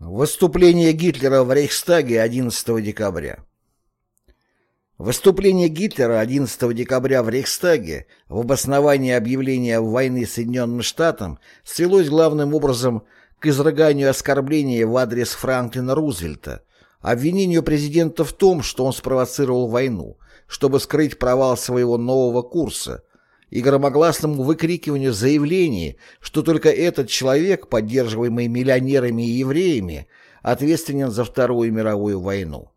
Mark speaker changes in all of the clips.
Speaker 1: Выступление Гитлера в Рейхстаге 11 декабря. Выступление Гитлера 11 декабря в Рейхстаге в обосновании объявления войны Соединенным Штатам свелось главным образом к изрыганию оскорблений в адрес Франклина Рузвельта, обвинению президента в том, что он спровоцировал войну, чтобы скрыть провал своего нового курса, и громогласному выкрикиванию заявлений, что только этот человек, поддерживаемый миллионерами и евреями, ответственен за Вторую мировую войну.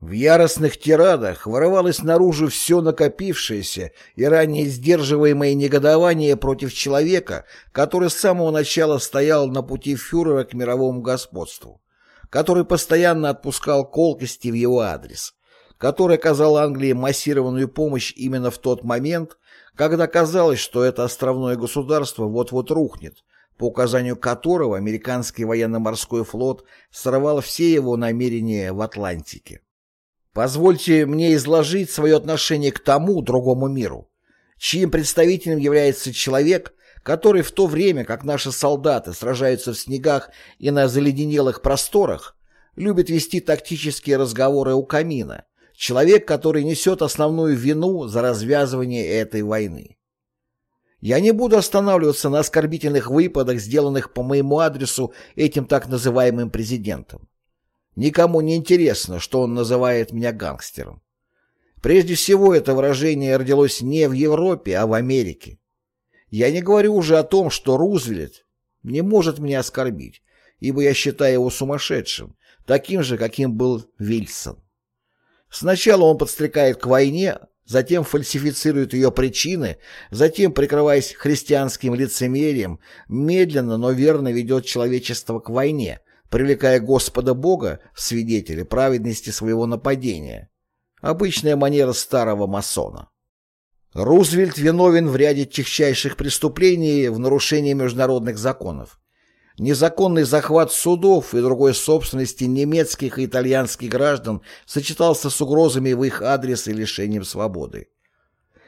Speaker 1: В яростных тирадах вырывалось наружу все накопившееся и ранее сдерживаемое негодование против человека, который с самого начала стоял на пути фюрера к мировому господству, который постоянно отпускал колкости в его адрес, который оказал Англии массированную помощь именно в тот момент, когда казалось, что это островное государство вот-вот рухнет, по указанию которого американский военно-морской флот сорвал все его намерения в Атлантике. Позвольте мне изложить свое отношение к тому другому миру, чьим представителем является человек, который в то время, как наши солдаты сражаются в снегах и на заледенелых просторах, любит вести тактические разговоры у камина, человек, который несет основную вину за развязывание этой войны. Я не буду останавливаться на оскорбительных выпадах, сделанных по моему адресу этим так называемым президентом. Никому не интересно, что он называет меня гангстером. Прежде всего, это выражение родилось не в Европе, а в Америке. Я не говорю уже о том, что Рузвельт не может меня оскорбить, ибо я считаю его сумасшедшим, таким же, каким был Вильсон. Сначала он подстрекает к войне, затем фальсифицирует ее причины, затем, прикрываясь христианским лицемерием, медленно, но верно ведет человечество к войне, привлекая Господа Бога в свидетели праведности своего нападения. Обычная манера старого масона. Рузвельт виновен в ряде тихчайших преступлений в нарушении международных законов. Незаконный захват судов и другой собственности немецких и итальянских граждан сочетался с угрозами в их адрес и лишением свободы.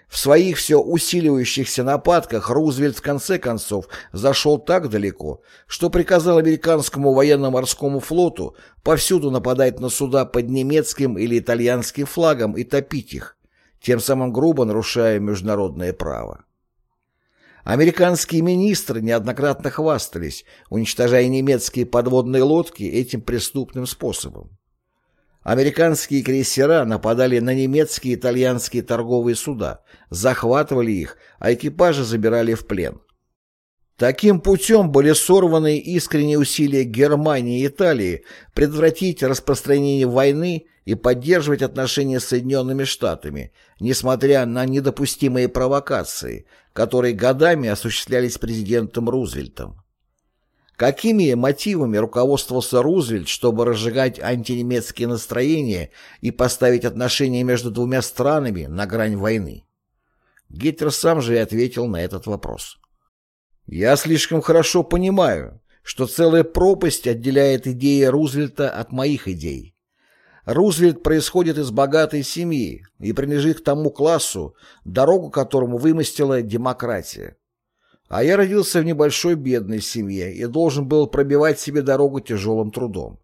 Speaker 1: В своих все усиливающихся нападках Рузвельт в конце концов зашел так далеко, что приказал американскому военно-морскому флоту повсюду нападать на суда под немецким или итальянским флагом и топить их, тем самым грубо нарушая международное право. Американские министры неоднократно хвастались, уничтожая немецкие подводные лодки этим преступным способом. Американские крейсера нападали на немецкие и итальянские торговые суда, захватывали их, а экипажи забирали в плен. Таким путем были сорваны искренние усилия Германии и Италии предотвратить распространение войны и поддерживать отношения с Соединенными Штатами, несмотря на недопустимые провокации, которые годами осуществлялись президентом Рузвельтом. Какими мотивами руководствовался Рузвельт, чтобы разжигать антинемецкие настроения и поставить отношения между двумя странами на грань войны? Гитлер сам же и ответил на этот вопрос. Я слишком хорошо понимаю, что целая пропасть отделяет идеи Рузвельта от моих идей. Рузвельт происходит из богатой семьи и принадлежит к тому классу, дорогу которому вымостила демократия. А я родился в небольшой бедной семье и должен был пробивать себе дорогу тяжелым трудом.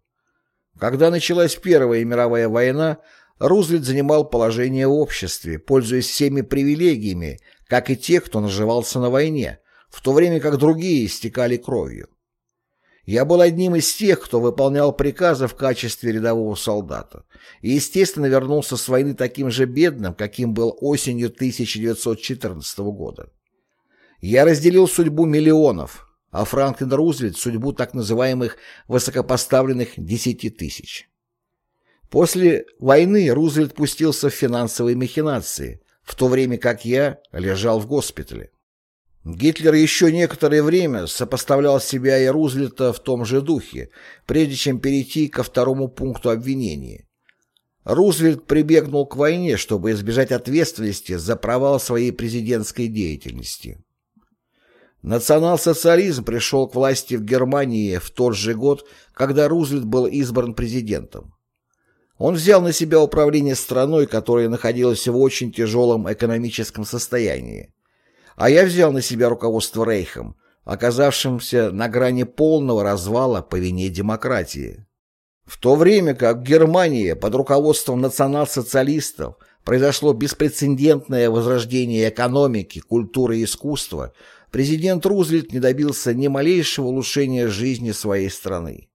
Speaker 1: Когда началась Первая мировая война, Рузвельт занимал положение в обществе, пользуясь всеми привилегиями, как и те, кто наживался на войне, в то время как другие истекали кровью. Я был одним из тех, кто выполнял приказы в качестве рядового солдата, и, естественно, вернулся с войны таким же бедным, каким был осенью 1914 года. Я разделил судьбу миллионов, а Франклин Рузвельт – судьбу так называемых высокопоставленных десяти тысяч. После войны Рузвельт пустился в финансовые махинации, в то время как я лежал в госпитале. Гитлер еще некоторое время сопоставлял себя и Рузвельта в том же духе, прежде чем перейти ко второму пункту обвинения. Рузвельт прибегнул к войне, чтобы избежать ответственности за провал своей президентской деятельности. Национал-социализм пришел к власти в Германии в тот же год, когда Рузвельт был избран президентом. Он взял на себя управление страной, которая находилась в очень тяжелом экономическом состоянии а я взял на себя руководство Рейхом, оказавшимся на грани полного развала по вине демократии. В то время как в Германии под руководством национал-социалистов произошло беспрецедентное возрождение экономики, культуры и искусства, президент Рузвельт не добился ни малейшего улучшения жизни своей страны.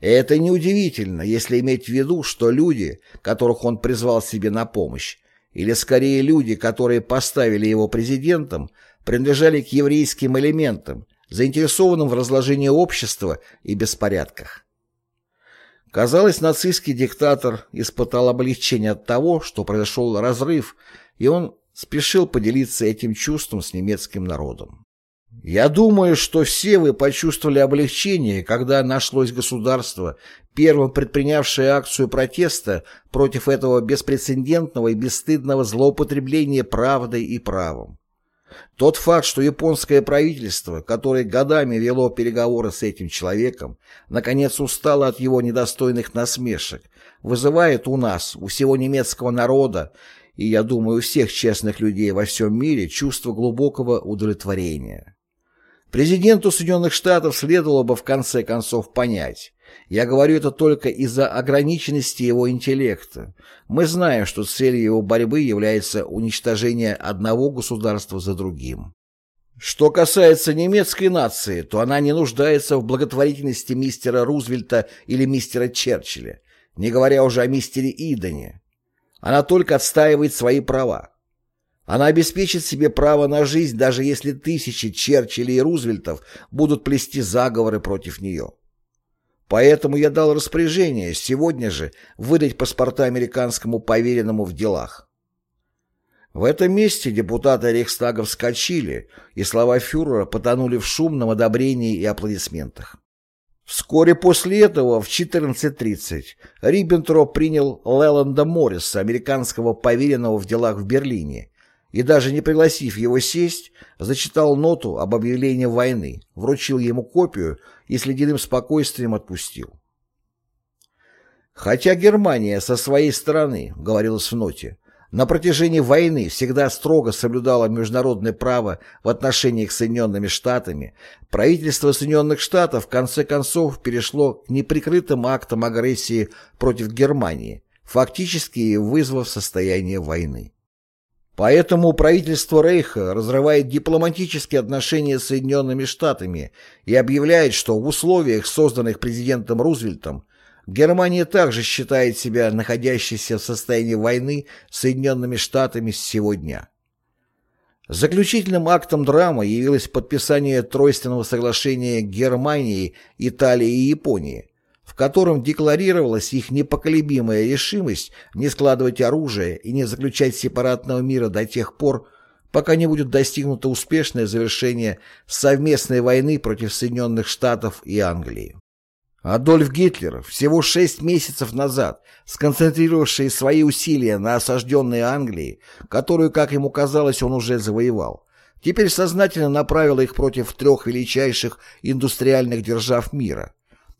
Speaker 1: И это неудивительно, если иметь в виду, что люди, которых он призвал себе на помощь, или скорее люди, которые поставили его президентом, принадлежали к еврейским элементам, заинтересованным в разложении общества и беспорядках. Казалось, нацистский диктатор испытал облегчение от того, что произошел разрыв, и он спешил поделиться этим чувством с немецким народом. Я думаю, что все вы почувствовали облегчение, когда нашлось государство, первым предпринявшее акцию протеста против этого беспрецедентного и бесстыдного злоупотребления правдой и правом. Тот факт, что японское правительство, которое годами вело переговоры с этим человеком, наконец устало от его недостойных насмешек, вызывает у нас, у всего немецкого народа, и, я думаю, у всех честных людей во всем мире чувство глубокого удовлетворения. Президенту Соединенных Штатов следовало бы в конце концов понять. Я говорю это только из-за ограниченности его интеллекта. Мы знаем, что целью его борьбы является уничтожение одного государства за другим. Что касается немецкой нации, то она не нуждается в благотворительности мистера Рузвельта или мистера Черчилля, не говоря уже о мистере Идене. Она только отстаивает свои права. Она обеспечит себе право на жизнь, даже если тысячи Черчиллей и Рузвельтов будут плести заговоры против нее. Поэтому я дал распоряжение сегодня же выдать паспорта американскому поверенному в делах. В этом месте депутаты Рейхстага вскочили, и слова фюрера потонули в шумном одобрении и аплодисментах. Вскоре после этого, в 14.30, Риббентроп принял Леланда Морриса, американского поверенного в делах в Берлине, и даже не пригласив его сесть, зачитал ноту об объявлении войны, вручил ему копию и с ледяным спокойствием отпустил. Хотя Германия со своей стороны, говорилось в ноте, на протяжении войны всегда строго соблюдала международное право в отношениях с Соединенными Штатами, правительство Соединенных Штатов в конце концов перешло к неприкрытым актам агрессии против Германии, фактически вызвав состояние войны. Поэтому правительство Рейха разрывает дипломатические отношения с Соединенными Штатами и объявляет, что в условиях, созданных президентом Рузвельтом, Германия также считает себя находящейся в состоянии войны с Соединенными Штатами с сего. Заключительным актом драмы явилось подписание Тройственного соглашения Германии, Италии и Японии, котором декларировалась их непоколебимая решимость не складывать оружие и не заключать сепаратного мира до тех пор, пока не будет достигнуто успешное завершение совместной войны против Соединенных Штатов и Англии. Адольф Гитлер, всего шесть месяцев назад, сконцентрировавший свои усилия на осажденной Англии, которую, как ему казалось, он уже завоевал, теперь сознательно направил их против трех величайших индустриальных держав мира –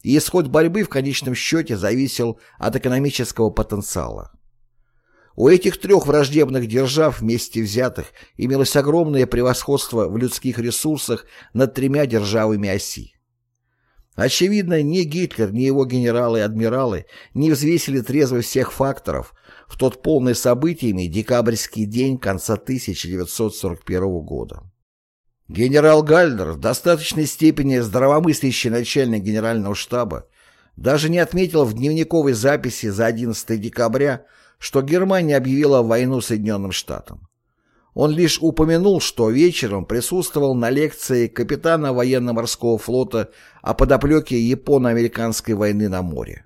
Speaker 1: и исход борьбы в конечном счете зависел от экономического потенциала. У этих трех враждебных держав вместе взятых имелось огромное превосходство в людских ресурсах над тремя державами оси. Очевидно, ни Гитлер, ни его генералы и адмиралы не взвесили трезво всех факторов в тот полный событиями декабрьский день конца 1941 года. Генерал Гальдер, в достаточной степени здравомыслящий начальник генерального штаба, даже не отметил в дневниковой записи за 11 декабря, что Германия объявила войну Соединенным Штатам. Он лишь упомянул, что вечером присутствовал на лекции капитана военно-морского флота о подоплеке японо-американской войны на море.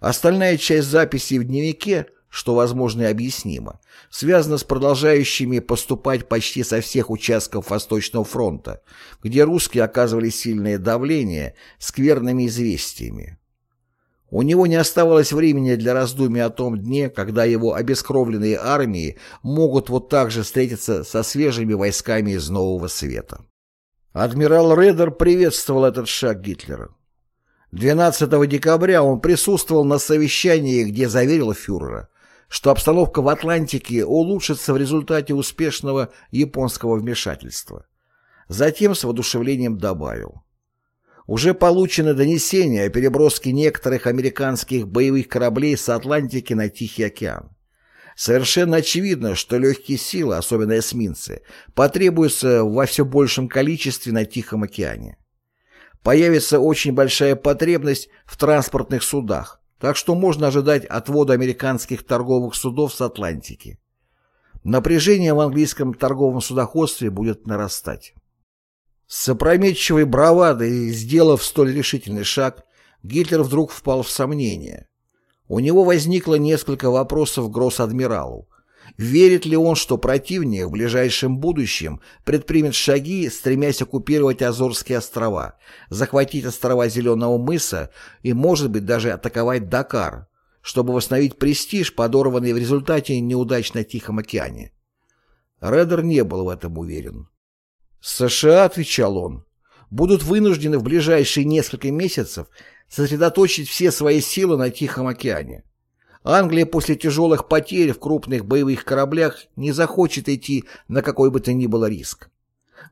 Speaker 1: Остальная часть записи в дневнике что, возможно, и объяснимо, связано с продолжающими поступать почти со всех участков Восточного фронта, где русские оказывали сильное давление скверными известиями. У него не оставалось времени для раздумий о том дне, когда его обескровленные армии могут вот так же встретиться со свежими войсками из Нового Света. Адмирал Редер приветствовал этот шаг Гитлера. 12 декабря он присутствовал на совещании, где заверил фюрера, что обстановка в Атлантике улучшится в результате успешного японского вмешательства. Затем с воодушевлением добавил. Уже получено донесение о переброске некоторых американских боевых кораблей с Атлантики на Тихий океан. Совершенно очевидно, что легкие силы, особенно эсминцы, потребуются во все большем количестве на Тихом океане. Появится очень большая потребность в транспортных судах, так что можно ожидать отвода американских торговых судов с Атлантики. Напряжение в английском торговом судоходстве будет нарастать. С опрометчивой бравадой, сделав столь решительный шаг, Гитлер вдруг впал в сомнение. У него возникло несколько вопросов к гросс-адмиралу. Верит ли он, что противник в ближайшем будущем предпримет шаги, стремясь оккупировать Азорские острова, захватить острова Зеленого мыса и, может быть, даже атаковать Дакар, чтобы восстановить престиж, подорванный в результате неудач на Тихом океане? Редер не был в этом уверен. США, отвечал он, будут вынуждены в ближайшие несколько месяцев сосредоточить все свои силы на Тихом океане. Англия после тяжелых потерь в крупных боевых кораблях не захочет идти на какой бы то ни было риск.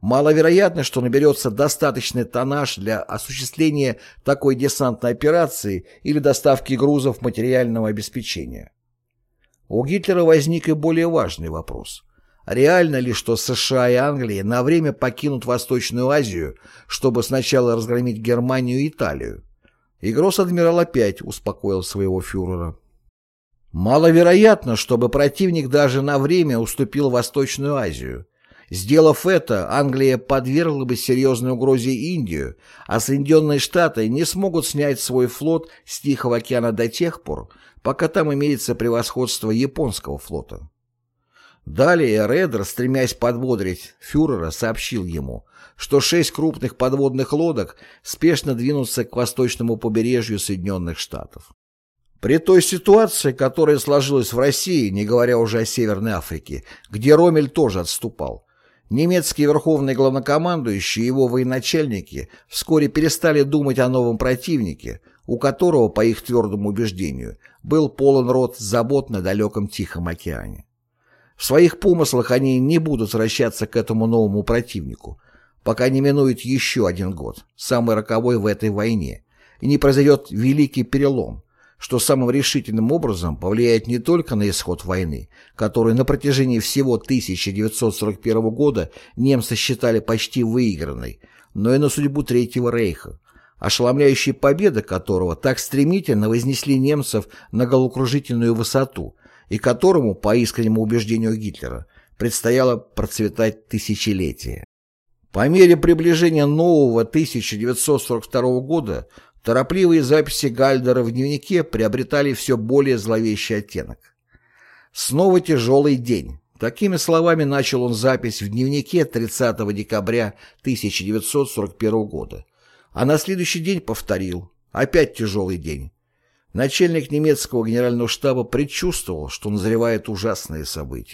Speaker 1: Маловероятно, что наберется достаточный тоннаж для осуществления такой десантной операции или доставки грузов материального обеспечения. У Гитлера возник и более важный вопрос. Реально ли, что США и Англия на время покинут Восточную Азию, чтобы сначала разгромить Германию и Италию? И гросс-адмирал опять успокоил своего фюрера. Маловероятно, чтобы противник даже на время уступил Восточную Азию. Сделав это, Англия подвергла бы серьезной угрозе Индию, а Соединенные Штаты не смогут снять свой флот с Тихого океана до тех пор, пока там имеется превосходство японского флота. Далее Редер, стремясь подбодрить фюрера, сообщил ему, что шесть крупных подводных лодок спешно двинутся к восточному побережью Соединенных Штатов. При той ситуации, которая сложилась в России, не говоря уже о Северной Африке, где Ромель тоже отступал, немецкий верховный главнокомандующий и его военачальники вскоре перестали думать о новом противнике, у которого, по их твердому убеждению, был полон рот забот на далеком Тихом океане. В своих помыслах они не будут возвращаться к этому новому противнику, пока не минует еще один год, самый роковой в этой войне, и не произойдет великий перелом, что самым решительным образом повлияет не только на исход войны, который на протяжении всего 1941 года немцы считали почти выигранной, но и на судьбу Третьего Рейха, ошеломляющая победа которого так стремительно вознесли немцев на головокружительную высоту, и которому, по искреннему убеждению Гитлера, предстояло процветать тысячелетия. По мере приближения нового 1942 года Торопливые записи Гальдера в дневнике приобретали все более зловещий оттенок. Снова тяжелый день. Такими словами начал он запись в дневнике 30 декабря 1941 года. А на следующий день повторил. Опять тяжелый день. Начальник немецкого генерального штаба предчувствовал, что назревает ужасное событие.